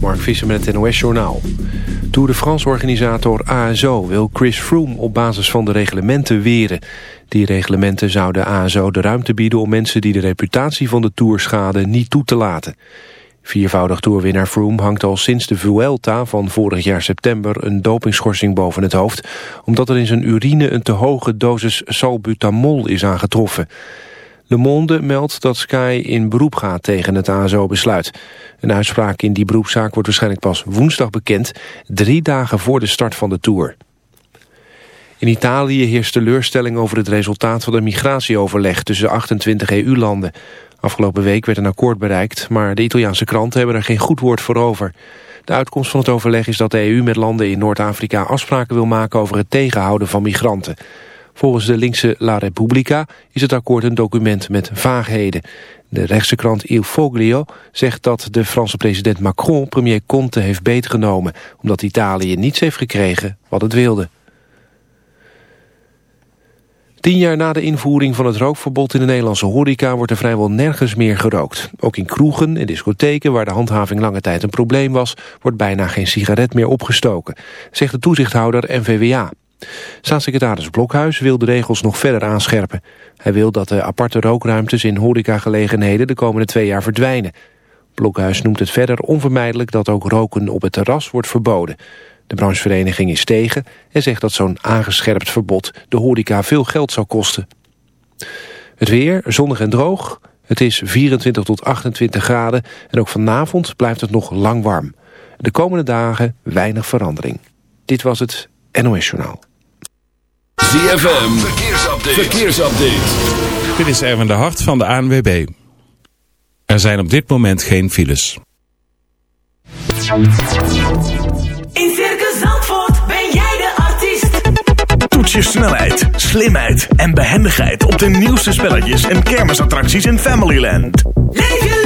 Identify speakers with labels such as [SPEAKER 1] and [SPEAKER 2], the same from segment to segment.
[SPEAKER 1] Mark Visser met het NOS-journaal. Tour de France-organisator ASO wil Chris Froome op basis van de reglementen weren. Die reglementen zouden ASO de ruimte bieden om mensen die de reputatie van de Tour schaden niet toe te laten. Viervoudig toerwinnaar Froome hangt al sinds de Vuelta van vorig jaar september een dopingschorsing boven het hoofd, omdat er in zijn urine een te hoge dosis salbutamol is aangetroffen. Le Monde meldt dat Sky in beroep gaat tegen het ASO-besluit. Een uitspraak in die beroepszaak wordt waarschijnlijk pas woensdag bekend... drie dagen voor de start van de Tour. In Italië heerst teleurstelling over het resultaat van de migratieoverleg... tussen 28 EU-landen. Afgelopen week werd een akkoord bereikt... maar de Italiaanse kranten hebben er geen goed woord voor over. De uitkomst van het overleg is dat de EU met landen in Noord-Afrika... afspraken wil maken over het tegenhouden van migranten. Volgens de linkse La Repubblica is het akkoord een document met vaagheden. De rechtse krant Il Foglio zegt dat de Franse president Macron premier Conte heeft beetgenomen, omdat Italië niets heeft gekregen wat het wilde. Tien jaar na de invoering van het rookverbod in de Nederlandse horeca wordt er vrijwel nergens meer gerookt. Ook in kroegen en discotheken waar de handhaving lange tijd een probleem was, wordt bijna geen sigaret meer opgestoken, zegt de toezichthouder NVWA. Staatssecretaris Blokhuis wil de regels nog verder aanscherpen. Hij wil dat de aparte rookruimtes in horecagelegenheden de komende twee jaar verdwijnen. Blokhuis noemt het verder onvermijdelijk dat ook roken op het terras wordt verboden. De branchevereniging is tegen en zegt dat zo'n aangescherpt verbod de horeca veel geld zou kosten. Het weer, zonnig en droog. Het is 24 tot 28 graden en ook vanavond blijft het nog lang warm. De komende dagen weinig verandering. Dit was het NOS Journaal.
[SPEAKER 2] ZFM, verkeersupdate. verkeersupdate.
[SPEAKER 3] Dit is Erwin de Hart van de ANWB. Er zijn op dit moment geen files.
[SPEAKER 4] In Circus Zandvoort ben jij de artiest.
[SPEAKER 5] Toets je snelheid, slimheid en behendigheid op de nieuwste spelletjes en kermisattracties in Familyland.
[SPEAKER 4] Leef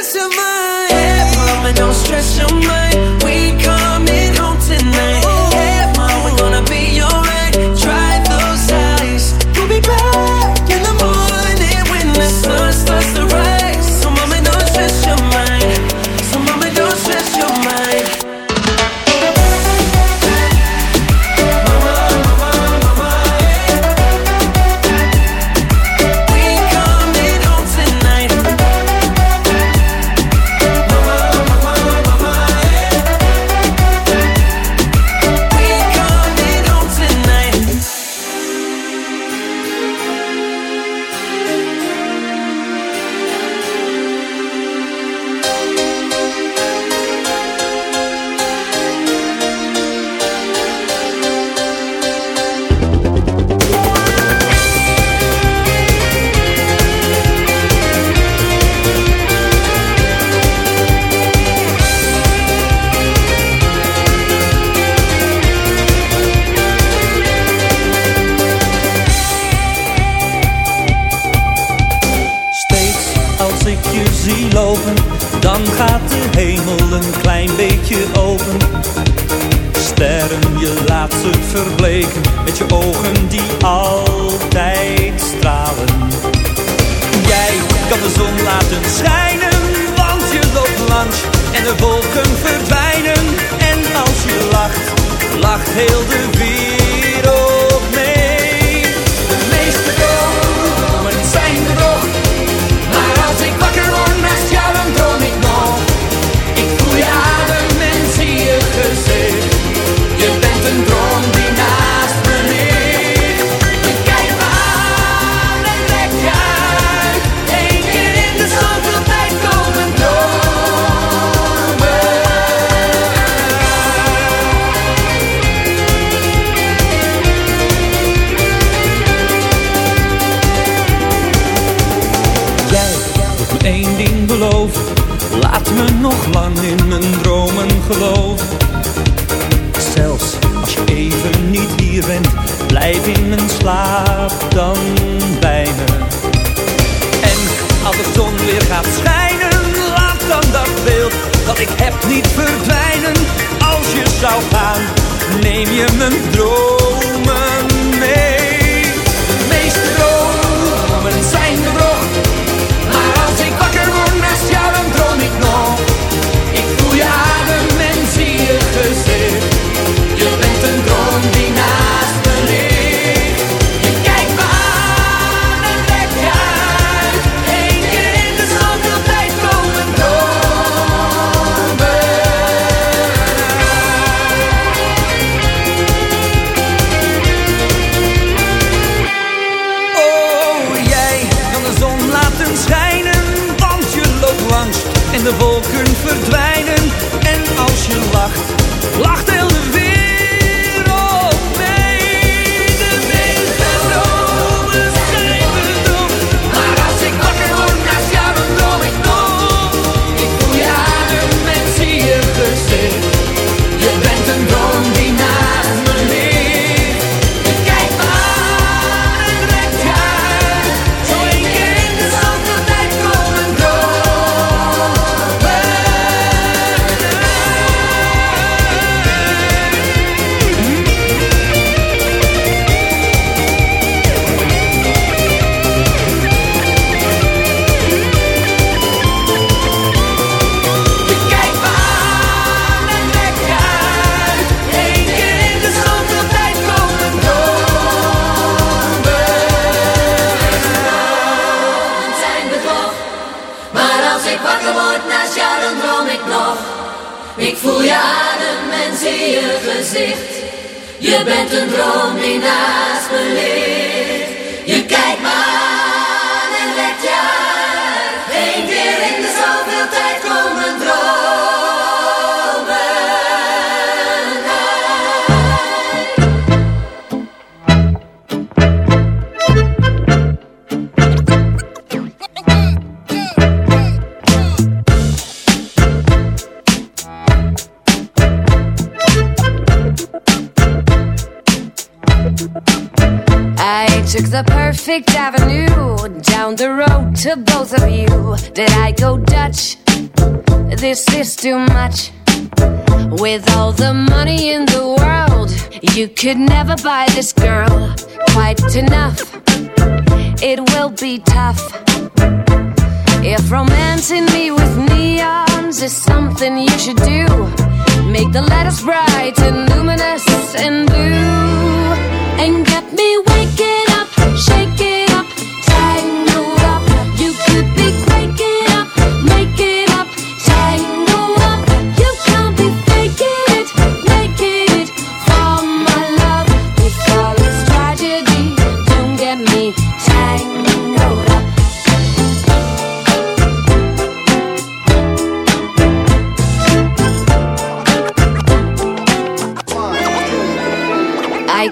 [SPEAKER 6] laten schijnen, want je loopt langs en de wolken verdwijnen. En als je lacht, lacht heel de
[SPEAKER 7] Romancing me with neons is something you should do. Make the letters bright and luminous and blue. And get me waking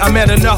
[SPEAKER 8] I
[SPEAKER 9] met enough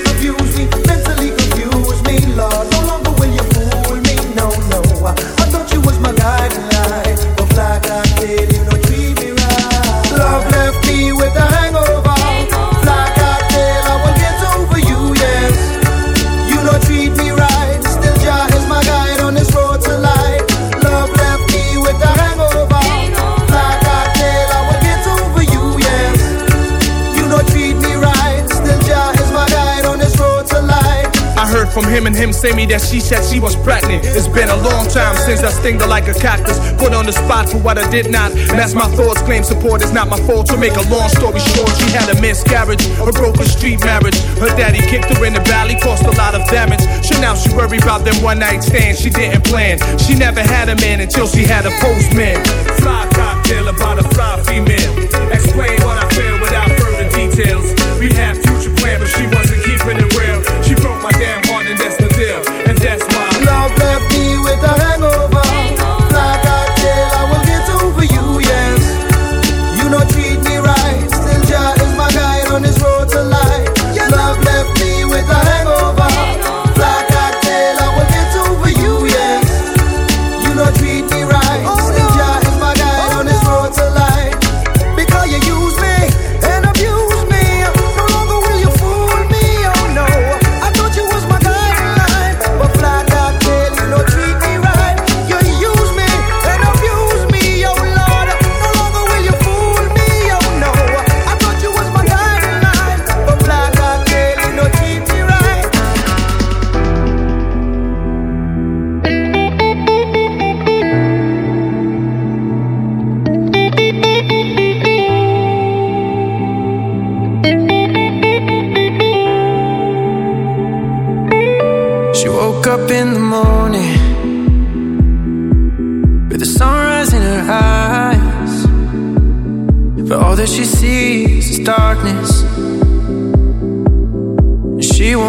[SPEAKER 9] him say me that she said she was pregnant. It's been a long time since I stinged her like a cactus. Put on the spot for what I did not. And that's my thoughts. Claim support is not my fault. To make a long story short, she had a miscarriage, a broken street marriage. Her daddy kicked her in the valley, caused a lot of damage. So now she worry about them one night stands she didn't plan. She never had a man until she had a postman. Fly cocktail about a fly female. Explain what I feel without further details. We had future plans, but she wasn't keeping it real. She broke my damn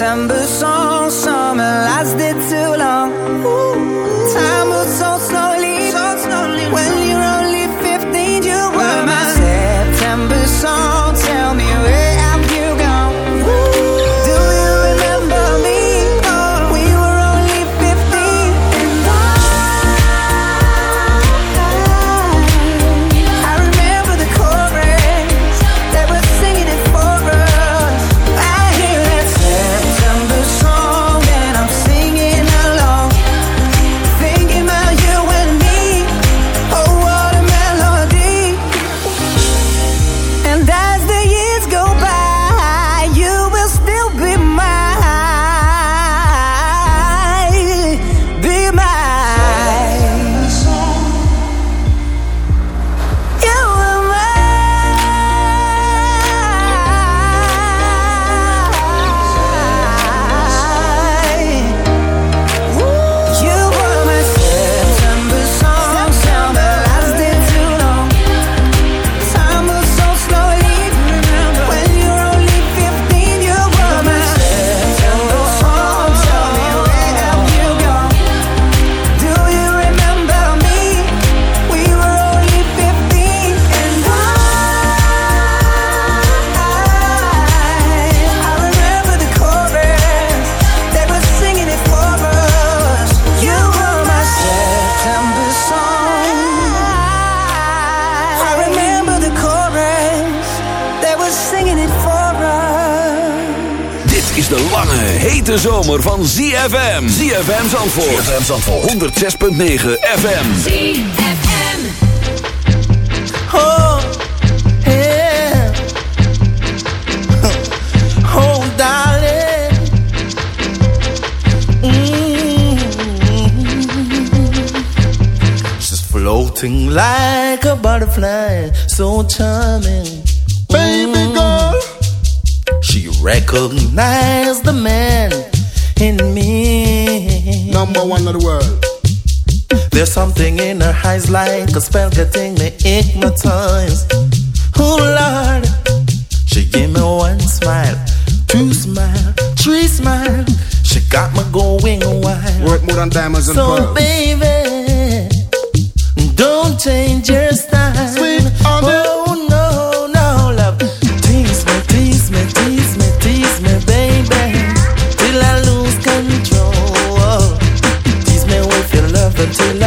[SPEAKER 10] December song.
[SPEAKER 2] De zomer van ZFM. ZFM Zandvoort. ZFM Zandvoort. 106.9 FM.
[SPEAKER 11] ZFM.
[SPEAKER 12] Oh, yeah. Oh, darling. Mm -hmm. Floating like a butterfly. So charming. Recognize the man in me. Number one of the world. There's something in her eyes like a spell getting me hypnotized. Oh Lord, she gave me one smile, two smile, three smile. She got me going wild.
[SPEAKER 13] Worth more than diamonds
[SPEAKER 12] so and
[SPEAKER 13] pearls.
[SPEAKER 12] So baby, don't change your. them to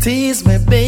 [SPEAKER 12] tease me, baby.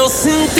[SPEAKER 14] eu sinto.